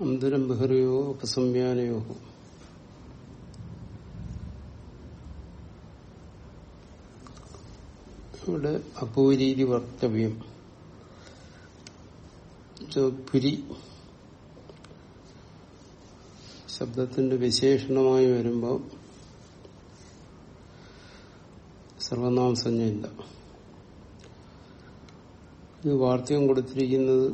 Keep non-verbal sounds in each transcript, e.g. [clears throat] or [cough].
അന്തരം ബഹറിയോ ഉപസംയാനയോ ഇവിടെ അപൂരീതി വക്തവ്യം. പുരി ശബ്ദത്തിന്റെ വിശേഷണമായി വരുമ്പോൾ സർവനാമസഞ്ജയില്ല ഇത് വാർത്തകം കൊടുത്തിരിക്കുന്നത്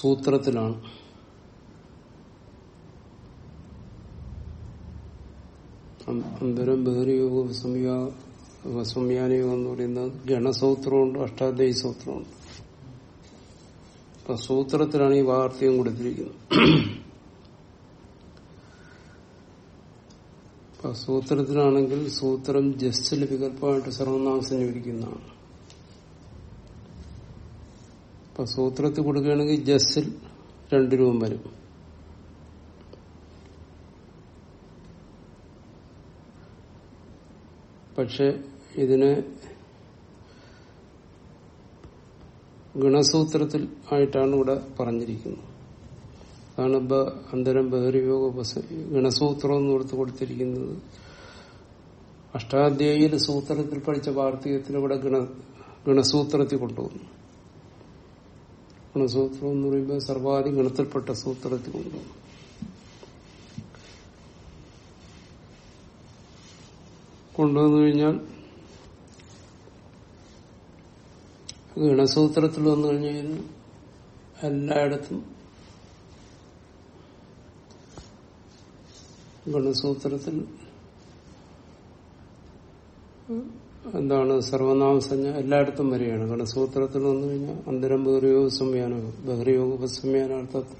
സൂത്രത്തിലാണ്. അന്തരം ബഹുരയോഗ സംയാനയോഗം എന്ന് പറയുന്നത് ഗണസൂത്രമുണ്ട് അഷ്ടാധ്യായി സൂത്രമുണ്ട്. അപ്പൊ സൂത്രത്തിലാണ് ഈ വാർത്തയും കൊടുത്തിരിക്കുന്നത്. സൂത്രത്തിലാണെങ്കിൽ സൂത്രം ജസ്റ്റിൽ വികല്പമായിട്ട് സർവനാമം സഞ്ചരിക്കുന്നതാണ്. അപ്പൊ സൂത്രത്തിൽ കൊടുക്കുകയാണെങ്കിൽ ജസ്സിൽ രണ്ടു രൂപം വരും. പക്ഷെ ഇതിനെ ഗുണസൂത്രത്തിൽ ആയിട്ടാണ് ഇവിടെ പറഞ്ഞിരിക്കുന്നത്. അതാണ് അന്തരം ബഹരിയോഗ ഗുണസൂത്രം എന്ന് കൊടുത്ത് കൊടുത്തിരിക്കുന്നത്. അഷ്ടാധ്യായിയിൽ സൂത്രത്തിൽ പഠിച്ച വാർത്തകത്തിൽ ഇവിടെ ഗുണ ഗുണസൂത്രത്തിൽ കൊണ്ടുവന്നു. ഗുണസൂത്രം എന്ന് പറയുമ്പോൾ സർവാധി ഗണത്തിൽപ്പെട്ട സൂത്രത്തിൽ കൊണ്ടുവന്നു. കൊണ്ടുവന്നു കഴിഞ്ഞാൽ ഗണസൂത്രത്തിൽ വന്നു കഴിഞ്ഞാൽ എല്ലായിടത്തും ഗണസൂത്രത്തിൽ എന്താണ് സർവനാമസഞ്ജ എല്ലായിടത്തും വരികയാണ്. കാരണം സൂത്രത്തിൽ വന്നു കഴിഞ്ഞാൽ അന്തരം ബഹുരയോഗ സംയാനം ബഹുരയോഗ ഉപസംയാനാർത്ഥത്തിൽ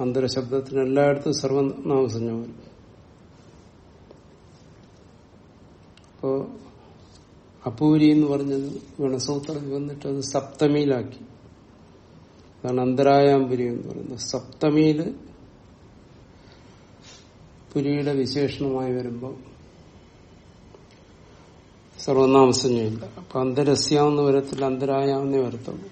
അന്തരശബ്ദത്തിന് എല്ലായിടത്തും സർവനാമസഞ്ജ വരും. അപ്പോ അപൂരി എന്ന് പറഞ്ഞത് ഗണസൂത്രത്തിൽ വന്നിട്ട് അത് സപ്തമിയിലാക്കി. അതാണ് അന്തരായാംപുരി എന്ന് പറയുന്നത്. സപ്തമിയിൽ പുരിയുടെ വിശേഷണമായി വരുമ്പോൾ സർവനാമസഞ്ജയില്ല അപ്പൊ അന്തരസ്യാവുന്ന വരത്തിൽ അന്തരായാവുന്നേ വരത്തുള്ളൂ.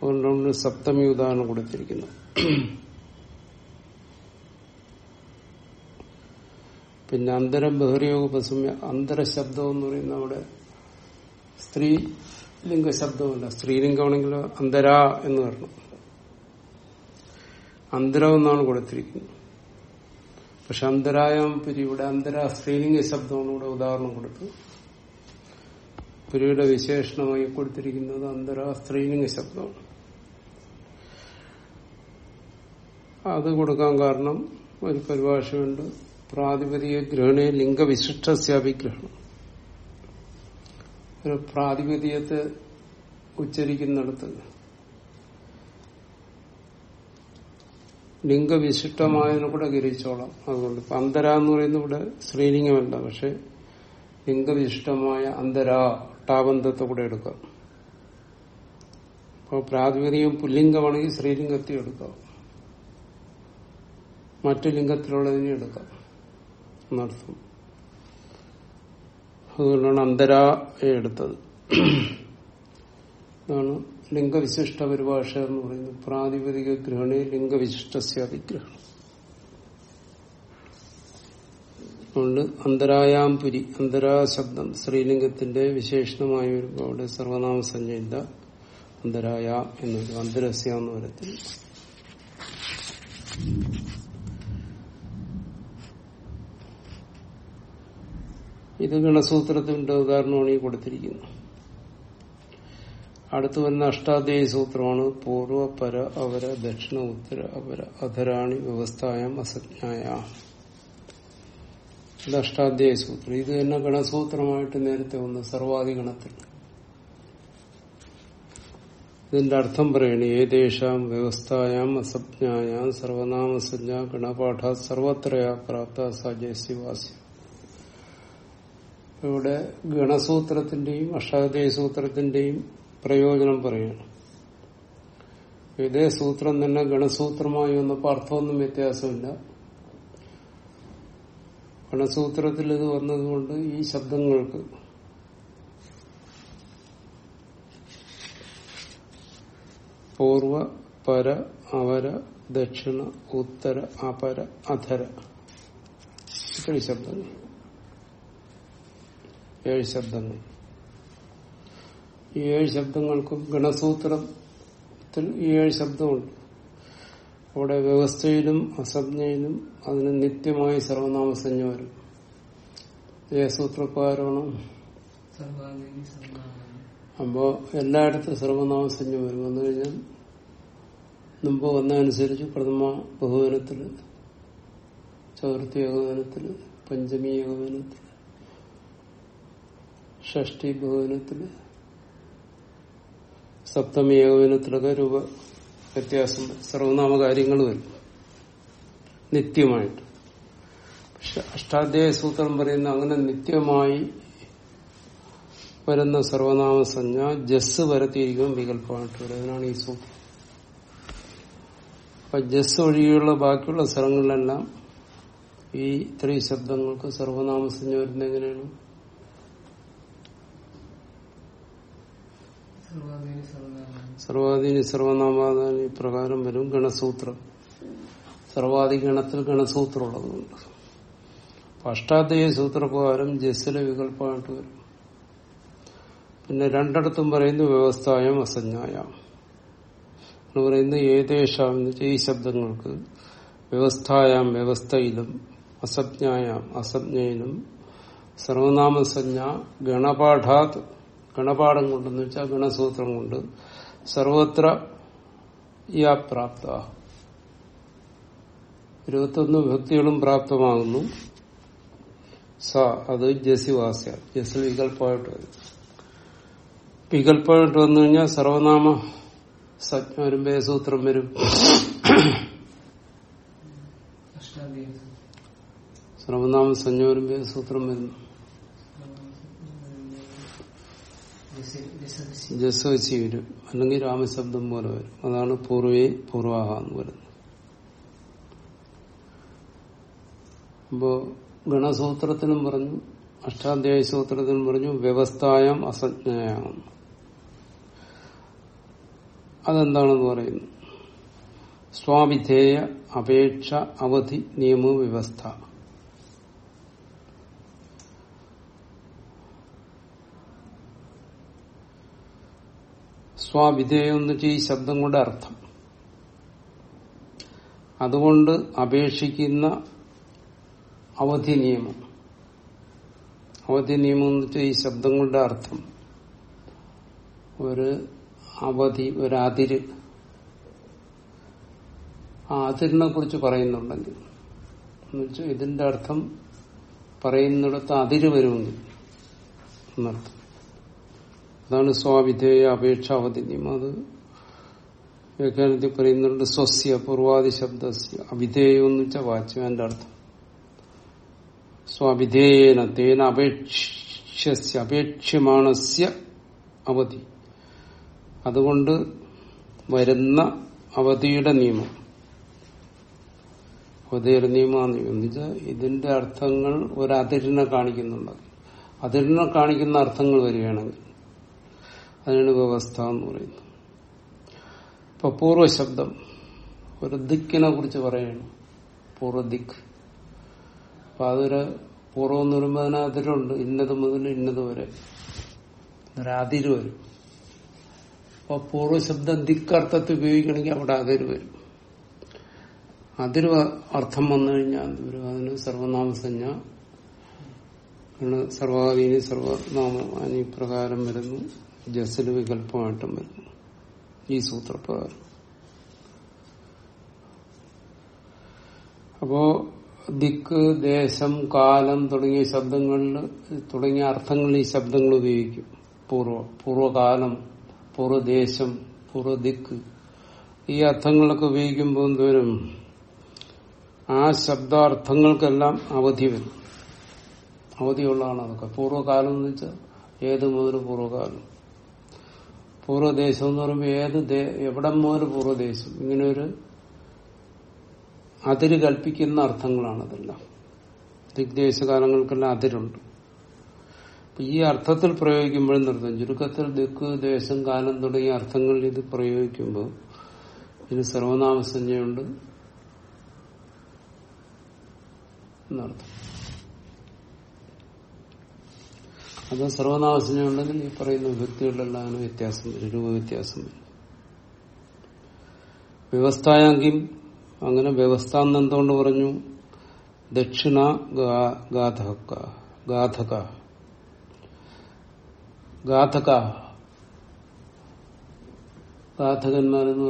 അതുകൊണ്ടാണ് സപ്തമി ഉദാഹരണം കൊടുത്തിരിക്കുന്നു പിന്നെ അന്തരം ബഹുരയോഗ ഉപസമ്യ അന്തരശബ്ദം എന്ന് പറയുന്ന അവിടെ സ്ത്രീലിംഗ ശബ്ദമല്ല സ്ത്രീലിംഗമാണെങ്കിൽ അന്തരാ എന്ന് പറഞ്ഞു. അന്തരം എന്നാണ് കൊടുത്തിരിക്കുന്നത്. പക്ഷെ അന്തരായം പുരിയുടെ അന്തര സ്ത്രീലിംഗ ശബ്ദമാണ് ഉദാഹരണം കൊടുത്തു പുരിയുടെ വിശേഷണമായി കൊടുത്തിരിക്കുന്നത് അന്തര സ്ത്രീലിംഗ ശബ്ദമാണ്. അത് കൊടുക്കാൻ കാരണം ഒരു പരിഭാഷയുണ്ട്. പ്രാതിപതിക ഗ്രഹണേ ലിംഗവിശിഷ്ടസ്യാഭിഗ്രഹണം ഒരു പ്രാതിപതികത്തെ ഉച്ചരിക്കുന്നിടത്ത് ലിംഗവിശിഷ്ടമായതിനെ കൂടെ ഗ്രഹിച്ചോളാം. അതുകൊണ്ട് ഇപ്പൊ അന്തര എന്ന് പറയുന്ന ഇവിടെ സ്ത്രീലിംഗമല്ല. പക്ഷെ ലിംഗവിശിഷ്ടമായ അന്തര ടാബന്ധത്തെ കൂടെ എടുക്കാം. അപ്പോൾ പ്രാതിപതികം പുല്ലിംഗമാണെങ്കിൽ സ്ത്രീലിംഗത്തെ എടുക്കാം. മറ്റു ലിംഗത്തിലുള്ളതിനെ എടുക്കാം. എന്നർത്ഥം. അതുകൊണ്ടാണ് അന്തരാ എടുത്തത്. അതാണ് ലിംഗവിശിഷ്ട പരിഭാഷ എന്ന് പറയുന്നത് പ്രാതിപതിക ഗ്രഹണേ ലിംഗവിശിഷ്ടസ്യാതിഗ്രഹണം അതുകൊണ്ട് അന്തരായാംപുരി അന്തരാ ശബ്ദം സ്ത്രീലിംഗത്തിന്റെ വിശേഷണമായ ഒരു അവിടെ സർവനാമ സഞ്ജയില്ല അന്തരായ എന്നൊരു അന്തരസ്യ എന്ന് വരത്തിൽ ഇത് ഗണസൂത്രത്തിന്റെ ഉദാഹരണമാണ് ഈ കൊടുത്തിരിക്കുന്നത്. അടുത്തു വരുന്ന അഷ്ടാധ്യായ സൂത്രമാണ് പൂർവ പര അവര ദക്ഷിണ ഉത്തര അവര അധരാണി വ്യവസ്ഥായം അസജ്ഞായ. ഇത് അഷ്ടാധ്യായ സൂത്രം. ഇത് തന്നെ ഗണസൂത്രമായിട്ട് നേരത്തെ വന്ന് സർവാധി ഗണത്തിൽ. ഇതിന്റെ അർത്ഥം പറയണ ഏതേഷാം വ്യവസ്ഥായാം അസജ്ഞായാം സർവനാമസജ്ഞ ഗണപാഠ സർവത്രയാ പ്രാപ്ത സജയസിവാസ്യം ഇവിടെ ഗണസൂത്രത്തിന്റെയും അഷ്ടാധ്യായ സൂത്രത്തിന്റെയും പ്രയോജനം പറയണം. ഇതേ സൂത്രം തന്നെ ഗണസൂത്രമായി വന്നപ്പോൾ അർത്ഥമൊന്നും വ്യത്യാസമില്ല. ഗണസൂത്രത്തിൽ ഇത് വന്നതുകൊണ്ട് ഈ ശബ്ദങ്ങൾക്ക് പൂർവ പര അവര ദക്ഷിണ ഉത്തര അപര അധര. ഇത്രയും ശബ്ദങ്ങൾ. ഏഴ് ശബ്ദങ്ങൾ. ഈ ഏഴ് ശബ്ദങ്ങൾക്കും ഗണസൂത്രത്തിൽ ഈ ഏഴ് ശബ്ദമുണ്ട്. അവിടെ വ്യവസ്ഥയിലും അസജ്ഞയിലും അതിന് നിത്യമായി സർവനാമസഞ്ജ വരും ഏ സൂത്രപ്രകാരമാണ് സർവാംഗീനി സർവാംഗീനി അപ്പോ എല്ലായിടത്തും സർവനാമസഞ്ജ വരും വന്നു കഴിഞ്ഞാൽ മുമ്പ് വന്നതനുസരിച്ച് പ്രഥമ ബഹുവനത്തിൽ ചതുർത്ഥി ഏകോപനത്തിൽ പഞ്ചമി ഏകോപനത്തിൽ ഷഷ്ടി ബഹുവനത്തിൽ സപ്തമി ഏകോപനത്തിലൊക്കെ രൂപ വ്യത്യാസം. സർവനാമ കാര്യങ്ങൾ വരും നിത്യമായിട്ട്. പക്ഷെ അഷ്ടാധ്യായ സൂത്രം പറയുന്ന അങ്ങനെ നിത്യമായി വരുന്ന സർവനാമ സഞ്ജ ജസ് വരത്തിയിരിക്കും വികല്പമായിട്ട് വരും. അതിനാണ് ഈ സൂത്രം. അപ്പൊ ജസ് ഒഴികെയുള്ള ബാക്കിയുള്ള സ്ഥലങ്ങളിലെല്ലാം ഈ ഇത്രയും ശബ്ദങ്ങൾക്ക് സർവനാമസഞ്ജ വരുന്നത് എങ്ങനെയാണ് സർവാംഗീനി സർവനാമാനി സർവാധീനി സർവനാമാദാനി പ്രകാരം വരും ഗണസൂത്രം. സർവാധി ഗണത്തിൽ ഗണസൂത്രം ഉള്ളതുകൊണ്ട് അഷ്ടാധ്യായ സൂത്രപ്രകാരം ജസ്സിലെ വികല്പമായിട്ട് വരും. പിന്നെ രണ്ടിടത്തും പറയുന്നു വ്യവസ്ഥായം അസഞ്ജായം എന്ന് വെച്ചാൽ ഈ ശബ്ദങ്ങൾക്ക് വ്യവസ്ഥായാം വ്യവസ്ഥയിലും അസജ്ഞായാം അസജ്ഞയിലും സർവനാമസഞ്ജ ഗണപാഠാത് ഗണപാഠം കൊണ്ടെന്ന് വെച്ചാൽ ഗണസൂത്രം കൊണ്ട് സർവത്ര യാ പ്രാപ്ത. ഇരുപത്തൊന്ന് വിഭക്തികളും പ്രാപ്തമാകുന്നു. സ അത് ജസിവാസ്യ. ജസിൽ വികല്പമായിട്ട് വരും. വികല്പമായിട്ട് വന്നു കഴിഞ്ഞാൽ സർവനാമ സജ്ഞ വരും സൂത്രം വരും. സർവനാമ സഞ്ജ വരും സൂത്രം വരുന്നു. ജസ്വസി വരും അല്ലെങ്കിൽ രാമശബ്ദം പോലെ വരും. അതാണ് പൂർവേ പൂർവാഹ എന്ന് പറയുന്നത്. അപ്പോ ഗണസൂത്രത്തിനും പറഞ്ഞു അഷ്ടാധ്യായ സൂത്രത്തിനും പറഞ്ഞു വ്യവസ്ഥായം അസജ്ഞയാണ് അതെന്താണെന്ന് പറയുന്നു? സ്വാവിധേയ അപേക്ഷ അവധി നിയമ വ്യവസ്ഥ. സ്വാവിധേയം എന്ന് വെച്ചാൽ ഈ ശബ്ദം കൊണ്ട് അർത്ഥം. അതുകൊണ്ട് അപേക്ഷിക്കുന്ന അവധി നിയമം. അവധി നിയമം എന്ന് വെച്ചാൽ ഈ ശബ്ദം കൊണ്ട് അർത്ഥം. ഒരു അവധി ഒരു അതിര്. ആ അതിരിനെ കുറിച്ച് പറയുന്നുണ്ടെങ്കിൽ. എന്നുവെച്ചാൽ ഇതിന്റെ അർത്ഥം പറയുന്നിടത്ത് അതിര് വരുമെങ്കിൽ എന്നർത്ഥം. അതാണ് സ്വാവിധേയ അപേക്ഷ അവധി നിയമം അത് വ്യാഖ്യാനത്തിൽ പറയുന്നുണ്ട് സ്വസ്യ പൂർവാദി ശബ്ദസ്യ അവിധേയം എന്ന് വെച്ചാൽ വാച്യന്റെ അർത്ഥം. സ്വാവിധേയേന തേന അപേക്ഷ അപേക്ഷ്യമാണസ്യ അവധി. അതുകൊണ്ട് വരുന്ന അവധിയുടെ നിയമം. അവധിയുടെ നിയമമാണ് എന്ന് വെച്ചാൽ ഇതിന്റെ അർത്ഥങ്ങൾ ഒരതിരിനെ കാണിക്കുന്നുണ്ട്. അതിരിനെ കാണിക്കുന്ന അർത്ഥങ്ങൾ വരികയാണെങ്കിൽ അതിനാണ് വ്യവസ്ഥ എന്ന് പറയുന്നത് ഇപ്പൊ പൂർവശബ്ദം ഒരു ദിക്കിനെ കുറിച്ച് പറയുകയാണ്. പൂർവദിക് അപ്പൊ അതൊരു പൂർവം എന്ന് പറയുമ്പോൾ ഇന്നത് മുതൽ ഇന്നത് വരെ. അതിര് വരും. അപ്പൊ പൂർവശബ്ദം ദിക്കർത്ഥത്തിൽ ഉപയോഗിക്കണമെങ്കിൽ അവിടെ അതിര് വരും. അതിര് അർത്ഥം വന്നു കഴിഞ്ഞാൽ അതിന് സർവനാമസഞ്ജ സർവാധീനി സർവനാമാനി പ്രകാരം വരുന്നു. ജസൽ വികല്പമായിട്ടും വരുന്നു. ഈ സൂത്രപ്രകാരം. അപ്പോ ദിക്ക് ദേശം കാലം തുടങ്ങിയ ശബ്ദങ്ങളിൽ തുടങ്ങിയ അർത്ഥങ്ങൾ ഈ ശബ്ദങ്ങൾ ഉപയോഗിക്കും. പൂർവ പൂർവകാലം പൂർവദേശം പൂർവദിക്ക്. ഈ അർത്ഥങ്ങളൊക്കെ ഉപയോഗിക്കുമ്പോൾ എന്തോരും? ആ ശബ്ദാർത്ഥങ്ങൾക്കെല്ലാം അവധി വരും. അവധിയുള്ളതാണ് അതൊക്കെ. പൂർവകാലം എന്ന് വെച്ചാൽ ഏത് മുതൽ പൂർവകാലം പൂർവദേശം എന്ന് പറയുമ്പോൾ ഏത് എവിടം മുതൽ പൂർവദേശം? ഇങ്ങനെ ഒരു അതിര് കൽപ്പിക്കുന്ന അർത്ഥങ്ങളാണ് അതെല്ലാം ദിഗ്ദേശകാലങ്ങൾക്കെല്ലാം അതിരുണ്ട് ഈ അർത്ഥത്തിൽ പ്രയോഗിക്കുമ്പോഴും നിർത്തും ചുരുക്കത്തിൽ ദിക്ക് ദേശം കാലം തുടങ്ങിയ അർത്ഥങ്ങളിൽ ഇത് പ്രയോഗിക്കുമ്പോൾ ഇതിന് സർവനാമസഞ്ജയുണ്ട് എന്നർത്ഥം. അത് ഉണ്ടെങ്കിൽ ഈ പറയുന്ന വ്യക്തികളിലെല്ലാം വ്യത്യാസം വരും. രൂപ വ്യത്യാസം വരും. വ്യവസ്ഥായെങ്കിൽ അങ്ങനെ വ്യവസ്ഥ എന്തുകൊണ്ട് പറഞ്ഞു? ദക്ഷിണ ഗാധക ഗാധക. ഗാധക.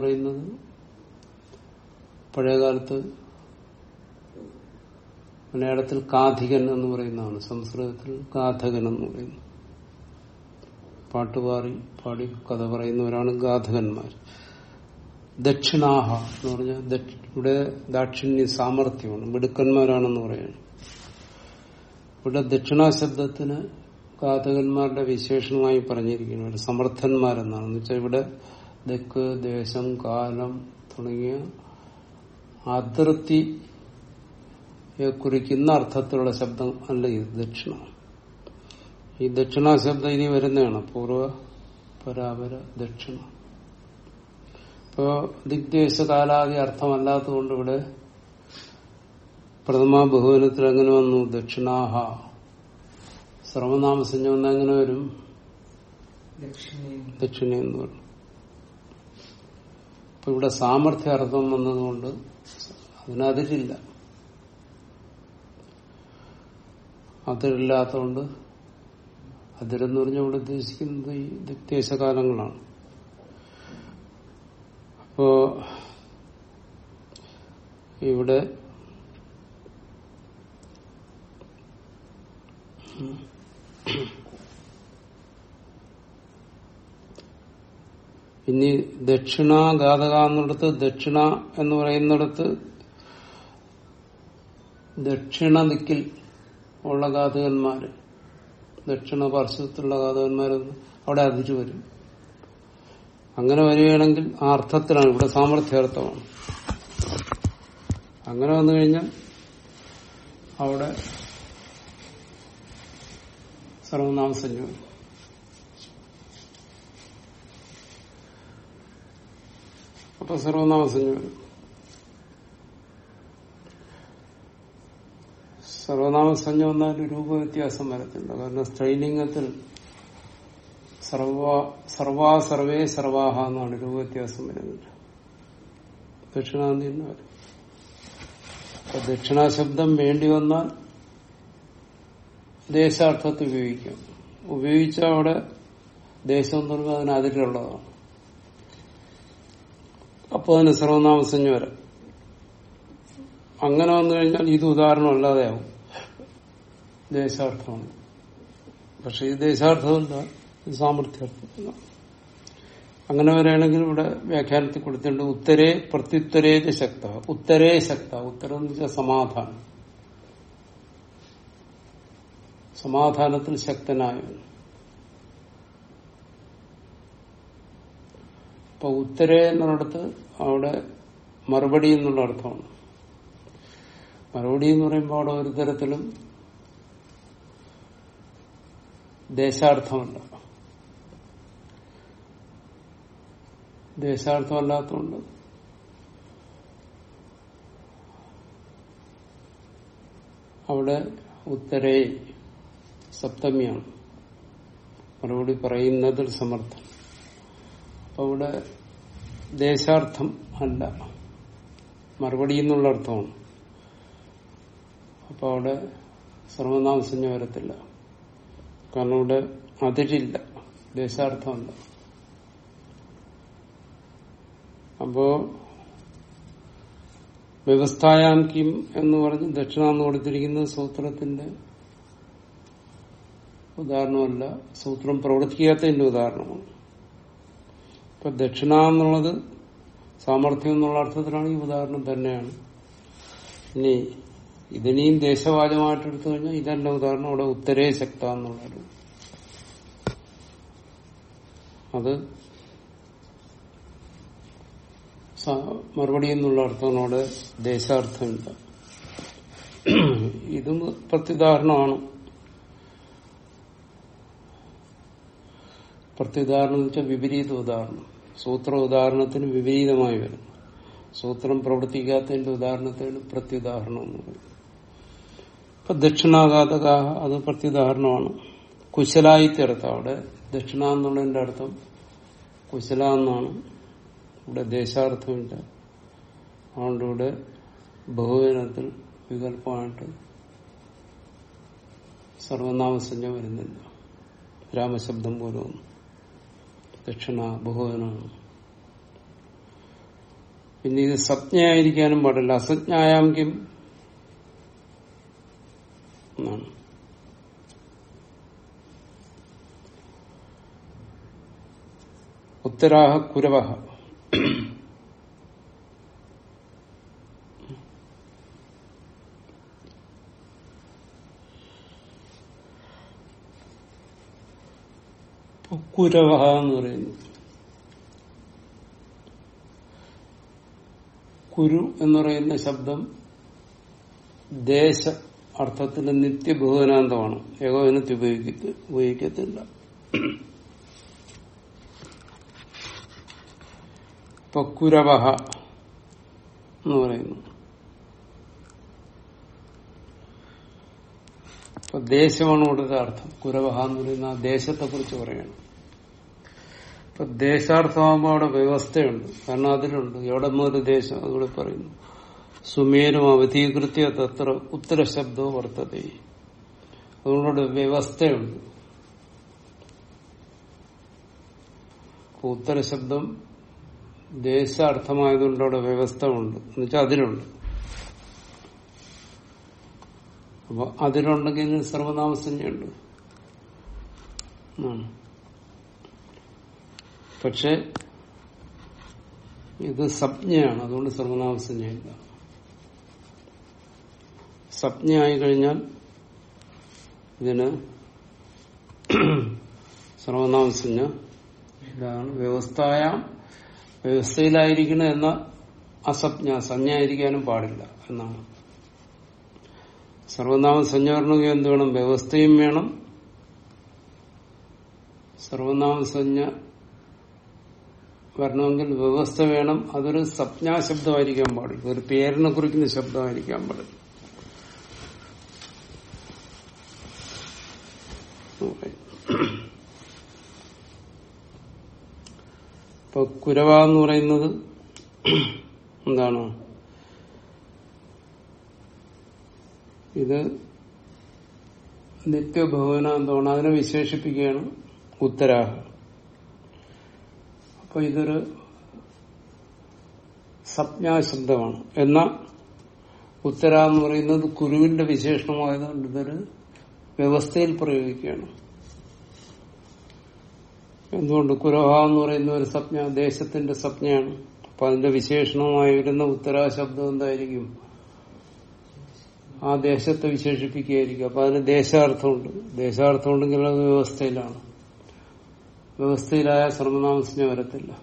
പറയുന്നത് പഴയകാലത്ത് മലയാളത്തിൽ കാഥികൻ എന്ന് പറയുന്നതാണ് സംസ്കൃതത്തിൽ ഗാഥകൻ എന്ന് പറയുന്നു. പാട്ടുപാറി പാടി കഥ പറയുന്നവരാണ് ഗാഥകന്മാർ ദക്ഷിണാഹ എന്ന് പറഞ്ഞാൽ ദക്ഷ- ഇവിടെ ദാക്ഷിണ്യ സാമർഥ്യമാണ് മിടുക്കന്മാരാണെന്ന് പറയുന്നത് ഇവിടെ ദക്ഷിണാ ശബ്ദത്തിന് ഘാതകന്മാരുടെ വിശേഷണമായി പറഞ്ഞിരിക്കുന്നു ഒരു സമർത്ഥന്മാരെന്നാണ്. എന്ന് വെച്ചാൽ ഇവിടെ ദക്ക് ദേശം കാലം തുടങ്ങിയ അതിർത്തിയെ കുറിക്കുന്ന അർത്ഥത്തിലുള്ള ശബ്ദം അല്ല ഇത് ദക്ഷിണ. ഈ ദക്ഷിണ ശബ്ദം ഇനി വരുന്നതാണ്. പൂർവ പരാപര ദക്ഷിണ. ഇപ്പോ ദിഗ്ദേശ കാലാദി അർത്ഥമല്ലാത്തതുകൊണ്ട് ഇവിടെ പ്രഥമ ബഹുവനത്തിൽ എങ്ങനെ വന്നു ദക്ഷിണാഹ. സർവനാമസഞ്ജം വന്ന എങ്ങനെ വരും? ദക്ഷിണ എന്ന് പറഞ്ഞു അപ്പൊ ഇവിടെ സാമർഥ്യ അർത്ഥം വന്നതുകൊണ്ട് അതിനതിരില്ല അതിരില്ലാത്തതുകൊണ്ട് അതിരെന്ന് പറഞ്ഞാൽ ഇവിടെ ഉദ്ദേശിക്കുന്നത് ഈ ദിഗ്ദേശകാലങ്ങളാണ് അപ്പോ ഇവിടെ ഇനി ദക്ഷിണ ഗാതക എന്നിടത്ത് ദക്ഷിണ എന്ന് പറയുന്നിടത്ത് ദക്ഷിണ ദിക്കിൽ ഉള്ള ഘാതകന്മാര്. ദക്ഷിണ പാർശ്വത്തിലുള്ള ഘാതകന്മാരൊന്നും അവിടെ അതിച്ചു വരും. അങ്ങനെ വരികയാണെങ്കിൽ ആ അർത്ഥത്തിലാണ് ഇവിടെ സാമർഥ്യാർത്ഥമാണ് അങ്ങനെ വന്നു കഴിഞ്ഞാൽ അവിടെ സർവനാമസഞ്ജ അപ്പൊ സർവനാമസഞ്ജ വരും സർവനാമസഞ്ജ വന്നാൽ രൂപവ്യത്യാസം വരത്തില്ല. കാരണം സ്ത്രീലിംഗത്തിൽ സർവ സർവാ സർവേ സർവാഹ എന്നാണ് രൂപവ്യത്യാസം വരുന്നത്. ദക്ഷിണാന്തി ദക്ഷിണാശബ്ദം വേണ്ടി വന്നാൽ ദേശാർത്ഥത്തിൽ ഉപയോഗിക്കാം. ഉപയോഗിച്ച അവിടെ ദേശം എന്ന് പറയുമ്പോൾ അതിന് അതിരുള്ളതാണ് അപ്പോൾ അതിന് സർവനാമസഞ്ജ വരാം. അങ്ങനെ വന്നു കഴിഞ്ഞാൽ ഇത് ഉദാഹരണം അല്ലാതെയാവും ദേശാർത്ഥമാണ് പക്ഷെ ഇത് ദേശാർത്ഥമല്ല സാമർഥ്യാർത്ഥം അങ്ങനെ വരികയാണെങ്കിൽ ഇവിടെ വ്യാഖ്യാനത്തിൽ കൊടുത്തിട്ടുണ്ട് ഉത്തരേ പ്രത്യുത്തരേ ശക്ത. ഉത്തരേ ശക്ത. ഉത്തരം എന്ന് വെച്ചാൽ സമാധാനം. സമാധാനത്തിൽ ശക്തനായ അപ്പൊ ഉത്തരേ എന്നിടത്ത് അവിടെ മറുപടി എന്നുള്ള അർത്ഥമാണ്. മറുപടി എന്ന് പറയുമ്പോൾ അവിടെ ഒരു തരത്തിലും ദേശാർത്ഥമല്ല ദേശാർത്ഥമല്ലാത്തതുകൊണ്ട് അവിടെ ഉത്തരേ സപ്തമിയാണ്. മറുപടി പറയുന്നതിൽ സമർത്ഥം. അപ്പൊ അവിടെ ദേശാർത്ഥം അല്ല. മറുപടി എന്നുള്ള അർത്ഥമാണ്. അപ്പൊ അവിടെ സർവനാമസഞ്ജ വരത്തില്ല. കാരണം ഇവിടെ അതിരില്ല. ദേശാർത്ഥമല്ല അപ്പോ വ്യവസ്ഥായാം കിം എന്ന് പറഞ്ഞ് ദക്ഷിണ എന്ന് സൂത്രത്തിന്റെ ഉദാഹരണമല്ല സൂത്രം പ്രവർത്തിക്കാത്തതിന്റെ ഉദാഹരണമാണ്. ഇപ്പൊ ദക്ഷിണ എന്നുള്ളത് സാമർഥ്യം എന്നുള്ള അർത്ഥത്തിലാണ് ഈ ഉദാഹരണം തന്നെയാണ്. ഇനി ഇതിനെയും ദേശവാചമായിട്ട് എടുത്തു കഴിഞ്ഞാൽ ഇതല്ല ഉദാഹരണം. അവിടെ ഉത്തരേ ശക്ത എന്നുള്ളത് അത് മറുപടി എന്നുള്ള അർത്ഥത്തിനോട് ദേശാർത്ഥമില്ല ഇതും പ്രത്യുദാഹരണമാണ്. പ്രത്യുദാഹരണം എന്ന് വെച്ചാൽ വിപരീത ഉദാഹരണം. സൂത്ര ഉദാഹരണത്തിന് വിപരീതമായി വരും സൂത്രം പ്രവർത്തിക്കാത്തതിന്റെ ഉദാഹരണത്തിന് പ്രത്യുദാഹരണം എന്ന് പറയും ഇപ്പൊ ദക്ഷിണാഘാതക അത് പ്രത്യുദാഹരണമാണ്. കുശലായി തീർത്ത അവിടെ. ദക്ഷിണ എന്നുള്ളതിന്റെ അർത്ഥം കുശല എന്നാണ്. ഇവിടെ ദേശാർത്ഥമില്ല. അതുകൊണ്ട് ഇവിടെ ബഹുജനത്തിൽ വികല്പമായിട്ട് സർവനാമസഞ്ജ വരുന്നില്ല. രാമശബ്ദം പോലും ദക്ഷിണ ബഹുജനമാണ് പിന്നെ ഇത് സജ്ഞയായിരിക്കാനും പാടില്ല. അസജ്ഞായാം എന്നാണ് ഉത്തരാഹ കുരവഹ. കുരവഹ എന്ന് പറയുന്നത് കുരു എന്ന് പറയുന്ന ശബ്ദം ദേശ അർത്ഥത്തിൽ നിത്യബഹുവനാന്തമാണ് ഏകോപനത്തിൽ ഉപയോഗിക്ക ഉപയോഗിക്കത്തില്ല. ഇപ്പൊ കുരവഹ എന്ന് പറയുന്നു. ഇപ്പൊ ദേശമാണ് ഇവിടുത്തെ അർത്ഥം. കുരവഹ എന്ന് പറയുന്ന ആ ദേശത്തെ കുറിച്ച് പറയണം. ഇപ്പൊ ദേശാർത്ഥമാകുമ്പോൾ അവിടെ വ്യവസ്ഥയുണ്ട്. കാരണം അതിലുണ്ട്. എവിടെ മുതൽ ദേശം അതുകൂടെ പറയുന്നു. സുമേരും അവധീകൃത്യ തത്ര ഉത്തരശബ്ദവും വർത്തത. അതുകൊണ്ടൊരു വ്യവസ്ഥയുണ്ട്. ഉത്തരശബ്ദം ദേശാർത്ഥമായതുകൊണ്ട് അവിടെ വ്യവസ്ഥ ഉണ്ട് എന്നുവെച്ചാൽ അതിലുണ്ട്. അപ്പൊ അതിലുണ്ടെങ്കിൽ ഇതിന് സർവനാമസഞ്ജയുണ്ട് പക്ഷെ ഇത് സംജ്ഞയാണ്. അതുകൊണ്ട് സർവനാമസഞ്ജയില്ല സംജ്ഞയായി കഴിഞ്ഞാൽ ഇതിന് സർവനാമസഞ്ജ ഇതാണ്. വ്യവസ്ഥായ വ്യവസ്ഥയിലായിരിക്കണം എന്ന അസജ്ഞ സംജ്ഞയായിരിക്കാനും പാടില്ല എന്നാണ്. സർവനാമ വരണമെങ്കിൽ എന്ത് വേണം? വ്യവസ്ഥയും വേണം. സർവനാമസഞ്ജ വരണമെങ്കിൽ വ്യവസ്ഥ വേണം. അതൊരു സംജ്ഞാശബ്ദമായിരിക്കാൻ പാടില്ല. ഒരു പേരിനെ കുറിക്കുന്ന ശബ്ദമായിരിക്കാൻ പാടില്ല. ഇപ്പൊ കുരവ എന്ന് പറയുന്നത് എന്താണ്? ഇത് നിത്യഭവനാന്തമാണ് അതിനെ വിശേഷിപ്പിക്കുകയാണ് ഉത്തരാഹ. അപ്പൊ ഇതൊരു സംജ്ഞാശബ്ദമാണ്. എന്ന ഉത്തര എന്ന് പറയുന്നത് കുരുവിന്റെ വിശേഷണമായതുകൊണ്ട് ഇതൊരു വ്യവസ്ഥയിൽ പ്രയോഗിക്കുകയാണ്. എന്തുകൊണ്ട് കുരഹ എന്ന് പറയുന്ന ഒരു സ്വപ്ന ദേശത്തിന്റെ സ്വപ്നയാണ്? അപ്പൊ അതിന്റെ വിശേഷണമായി വരുന്ന ഉത്തരാ ശബ്ദം എന്തായിരിക്കും? ആ ദേശത്തെ വിശേഷിപ്പിക്കുകയായിരിക്കും. അപ്പൊ അതിന് ദേശാർത്ഥമുണ്ട്. ദേശാർത്ഥം ഉണ്ടെങ്കിൽ അത് വ്യവസ്ഥയിലാണ്. വ്യവസ്ഥയിലായ സർവനാമസിനെ വരത്തില്ല.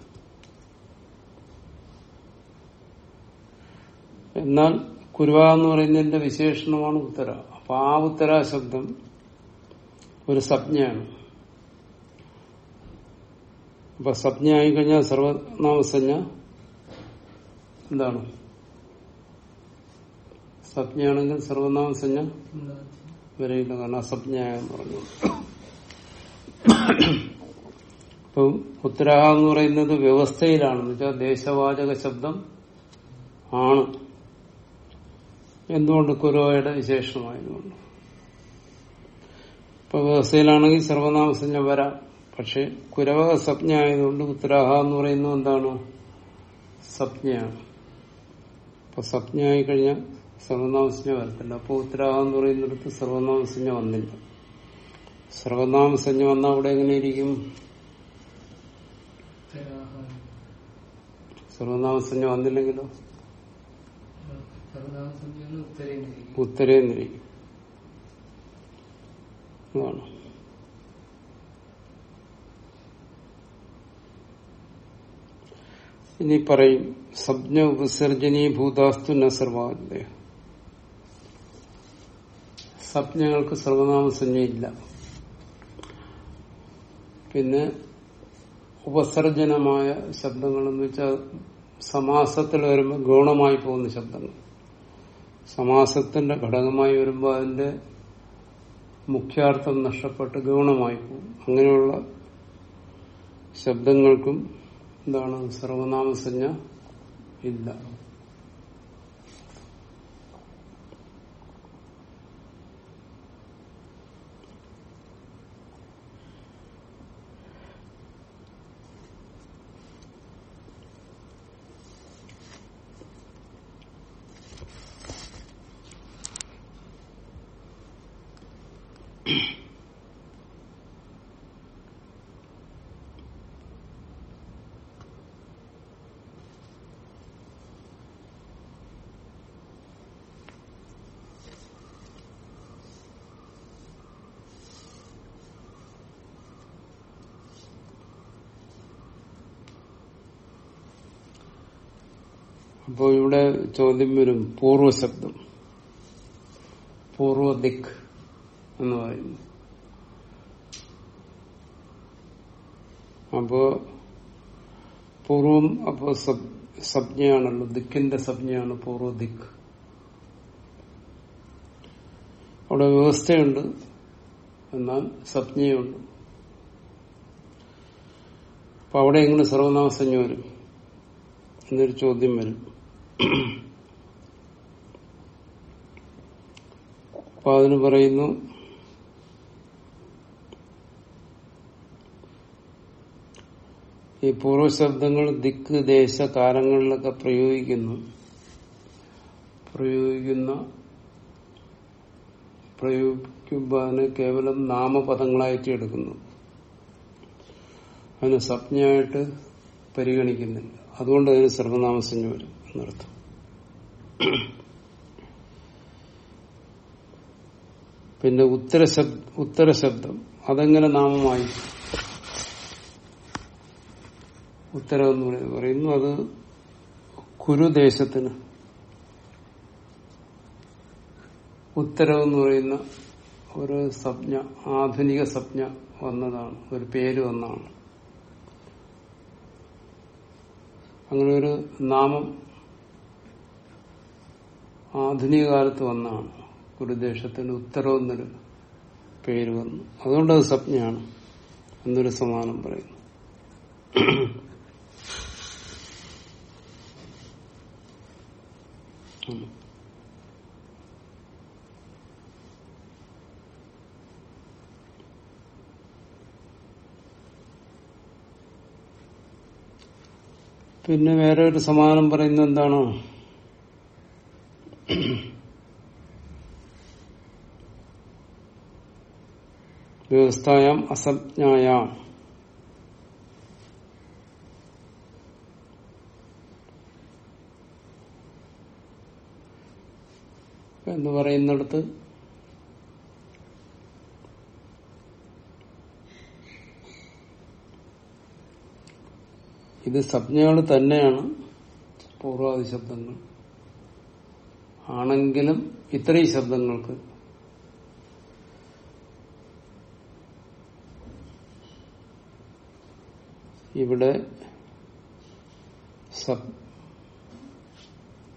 എന്നാൽ കുരുവ എന്ന് പറയുന്നതിന്റെ വിശേഷണമാണ് ഉത്തര. അപ്പൊ ആ ഉത്തര ശബ്ദം ഒരു സംജ്ഞയാണ് അപ്പൊ സംജ്ഞ ആയിക്കഴിഞ്ഞാൽ സർവനാമസഞ്ജ എന്താണ്? സംജ്ഞയാണെങ്കിൽ സർവനാമസഞ്ജ വരെയില്ല. കാരണം അസജ്ഞായ പറഞ്ഞു. ഇപ്പം ഉത്തരാഹ എന്ന് പറയുന്നത് വ്യവസ്ഥയിലാണെന്ന് വെച്ചാൽ ദേശവാചക ശബ്ദം ആണ്. എന്തുകൊണ്ട് കുരോയുടെ വിശേഷണമായതുകൊണ്ട് ഇപ്പൊ വ്യവസ്ഥയിലാണെങ്കിൽ സർവനാമസഞ്ജ വരാം. പക്ഷെ കുരവ സംജ്ഞ ആയതുകൊണ്ട് ഉത്തരാഹ എന്ന് പറയുന്നത് എന്താണ്? സംജ്ഞയാണ് അപ്പൊ ആയി കഴിഞ്ഞാൽ സർവനാമസഞ്ജ വരത്തില്ല. അപ്പൊ ഉത്തരാഹ എന്ന് പറയുന്നിടത്ത് സർവനാമസഞ്ജ വന്നില്ല. സർവനാമസഞ്ജ വന്നാൽ അവിടെ എങ്ങനെയിരിക്കും സർവനാമസഞ്ജ വന്നില്ലെങ്കിലോ? ഉത്തരേന്നിരിക്കും അതാണ് ഇനി പറയും സബ്ജ ഉപസർജനീ ഭൂതാസ്തു ന സ്വപ്നങ്ങൾക്ക് സർവനാമസഞ്ജയില്ല പിന്നെ ഉപസർജനമായ ശബ്ദങ്ങൾ എന്ന് വെച്ചാൽ സമാസത്തിൽ വരുമ്പോൾ ഗൗണമായി പോകുന്ന ശബ്ദങ്ങൾ. സമാസത്തിന്റെ ഘടകമായി വരുമ്പോൾ അതിന്റെ മുഖ്യാർത്ഥം നഷ്ടപ്പെട്ട് ഗൗണമായി പോകും. അങ്ങനെയുള്ള ശബ്ദങ്ങൾക്കും എന്താണ് സർവനാമസഞ്ജ ഇല്ല. അപ്പോൾ ഇവിടെ ചോദ്യം വരും പൂർവശബ്ദം പൂർവ ദിക് എന്ന് പറയുന്നു. അപ്പോ പൂർവം അപ്പോ സംജ്ഞയാണല്ലോ ദിക്കിന്റെ സംജ്ഞയാണ് പൂർവ ദിക്. അവിടെ വ്യവസ്ഥയുണ്ട് എന്നാൽ സംജ്ഞയുണ്ട് അപ്പൊ അവിടെ എങ്ങനെ സർവനാമസഞ്ജ വരും? എന്നൊരു ചോദ്യം വരും. അപ്പൊ അതിന് പറയുന്നു ഈ പൂർവശബ്ദങ്ങൾ ദിക്ക് ദേശ കാലങ്ങളിലൊക്കെ പ്രയോഗിക്കുന്നു. പ്രയോഗിക്കുന്ന പ്രയോഗിക്കുമ്പോൾ അതിനെ കേവലം നാമപദങ്ങളായിട്ട് എടുക്കുന്നു. അതിനെ സംജ്ഞയായിട്ട് പരിഗണിക്കുന്നില്ല. അതുകൊണ്ട് അതിന് സർവനാമസഞ്ജ വരും. എന്നർത്ഥം പിന്നെ ഉത്തരശബ് ഉത്തരശബ്ദം അതെങ്ങനെ നാമമായി? ഉത്തരം എന്ന് പറയുന്നു അത് കുരുദേശത്തിന്. ഉത്തരം എന്ന് പറയുന്ന ഒരു സംജ്ഞ ആധുനിക സംജ്ഞ വന്നതാണ്. ഒരു പേര് വന്നതാണ്. അങ്ങനെ ഒരു നാമം ആധുനിക കാലത്ത് വന്നതാണ് കുരുദേശത്തിന് ഉത്തരം എന്നൊരു പേര് വന്നു. അതുകൊണ്ട് അത് സംജ്ഞയാണ് എന്നൊരു സമാനം പറയുന്നു. പിന്നെ വേറെ ഒരു സമാനം പറയുന്നത് എന്താണോ? [clears throat] വ്യവസ്ഥായാം അസജ്ഞായാം. എന്ന് പറയുന്നിടത്ത് ഇത് സംജ്ഞകൾ തന്നെയാണ് പൂർവാദി ശബ്ദങ്ങൾ. ആണെങ്കിലും ഇത്രയും ശബ്ദങ്ങൾക്ക്. ഇവിടെ